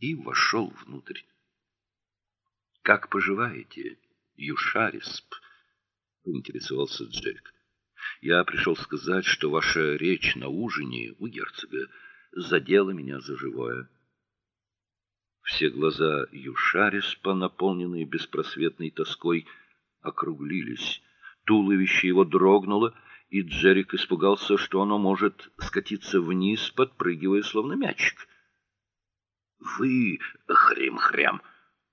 и вошел внутрь. Как поживаете, Юшарисп? поинтересовался Джерик. Я пришел сказать, что ваша речь на ужине у герцога задела меня за живое. Все глаза Юшариспа, наполненные беспросветной тоской, округлились. Туловище его дрогнуло, и Джерик испугался, что оно может скатиться вниз, подпрыгивая словно мячик. Вы, хрим-хрям,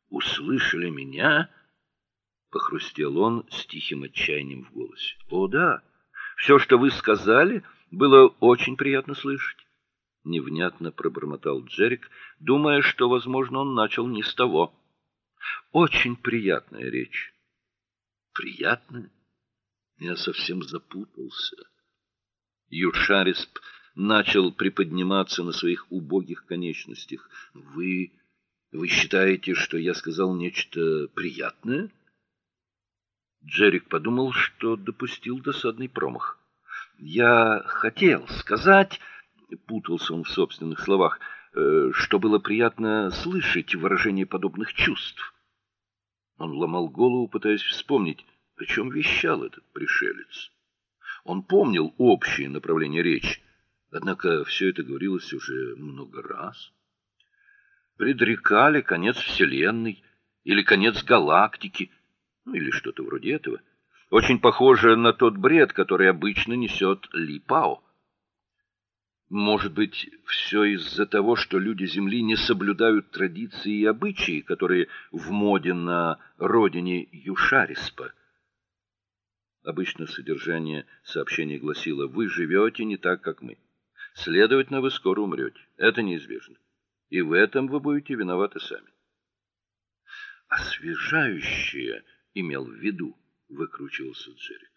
услышали меня? похрустел он с тихим отчаянием в голосе. О да, все, что вы сказали, было очень приятно слышать. Невнятно пробормотал Джерик, думая, что, возможно, он начал не с того. Очень приятная речь. Приятная? Я совсем запутался. Юшарисп начал приподниматься на своих убогих конечностях. Вы вы считаете, что я сказал нечто приятное? Джерик подумал, что допустил досадный промах. Я хотел сказать, путался он в собственных словах, э, что было приятно слышать выражение подобных чувств. Он ломал голову, пытаясь вспомнить, о чем вещал этот пришелец. Он помнил общее направление речи, однако все это говорилось уже много раз. Предрекали конец вселенной или конец галактики, ну или что-то вроде этого. Очень похоже на тот бред, который обычно несет Ли Пао. Может быть, все из-за того, что люди Земли не соблюдают традиции и обычаи, которые в моде на родине Юшариспа. Обычно содержание сообщения гласило: "Вы живете не так, как мы. Следовательно, вы скоро умрете. Это неизбежно. И в этом вы будете виноваты сами". Освежающее имел в виду, выкручивался Джерик.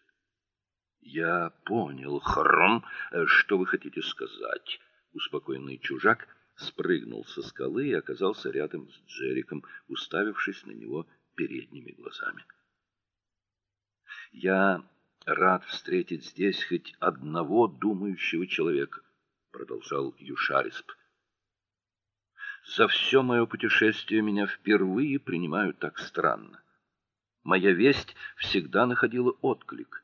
Я понял, Хром, что вы хотите сказать. Успокоенный чужак спрыгнул со скалы и оказался рядом с Джериком, уставившись на него передними глазами. Я рад встретить здесь хоть одного думающего человека, продолжал Юшарисп. За все мое путешествие меня впервые принимают так странно. Моя весть всегда находила отклик.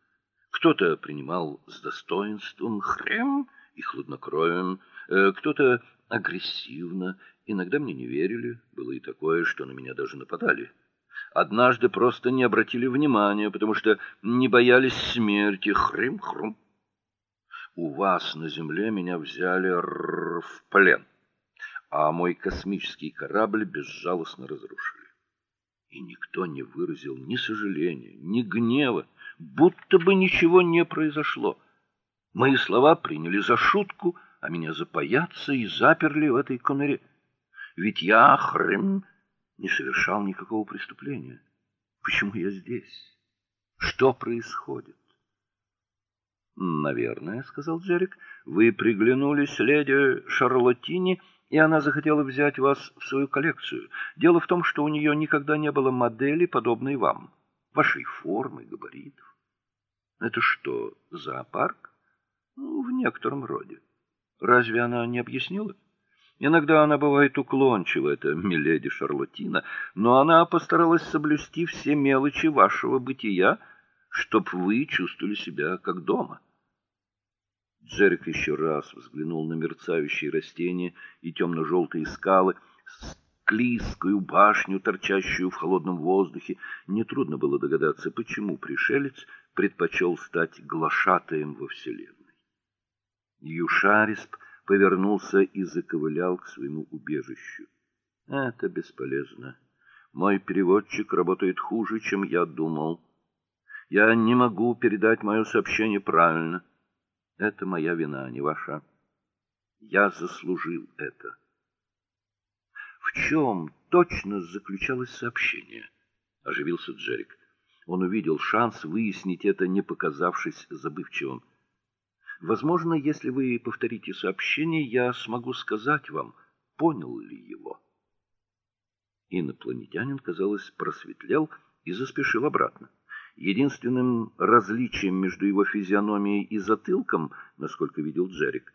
Кто-то принимал с достоинством, хрем и хладнокровием, э, кто-то агрессивно, иногда мне не верили, было и такое, что на меня даже нападали. Однажды просто не обратили внимания, потому что не боялись смерти. Хрим-хрум. У вас на земле меня взяли в плен, а мой космический корабль безжалостно разрушили. И никто не выразил ни сожаления, ни гнева, будто бы ничего не произошло. Мои слова приняли за шутку, а меня запаяться и заперли в этой камере. Ведь я хрен не совершал никакого преступления. Почему я здесь? Что происходит? Наверное, сказал Джерик. Вы приглянулись леди Шарлоттине и она захотела взять вас в свою коллекцию. Дело в том, что у нее никогда не было модели, подобной вам, вашей формы, габаритов. Это что, зоопарк? Ну, в некотором роде. Разве она не объяснила? Иногда она бывает уклончива, это миледи Шарлотина, но она постаралась соблюсти все мелочи вашего бытия, чтоб вы чувствовали себя как дома. Джерик еще раз взглянул на мерцающие растения и темно желтые скалы, склизкую башню, торчащую в холодном воздухе. Не трудно было догадаться, почему пришелец предпочел стать глашатаем во вселенной. Юшарисп повернулся и заковылял к своему убежищу. Это бесполезно. Мой переводчик работает хуже, чем я думал. Я не могу передать мое сообщение правильно. Это моя вина, а не ваша. Я заслужил это. В чем точно заключалось сообщение? оживился Джерик. Он увидел шанс выяснить это, не показавшись забывчивым. Возможно, если вы повторите сообщение, я смогу сказать вам, понял ли его. Инопланетянин, казалось, просветлел и заспешил обратно. Единственным различием между его физиономией и затылком, насколько видел Джерик,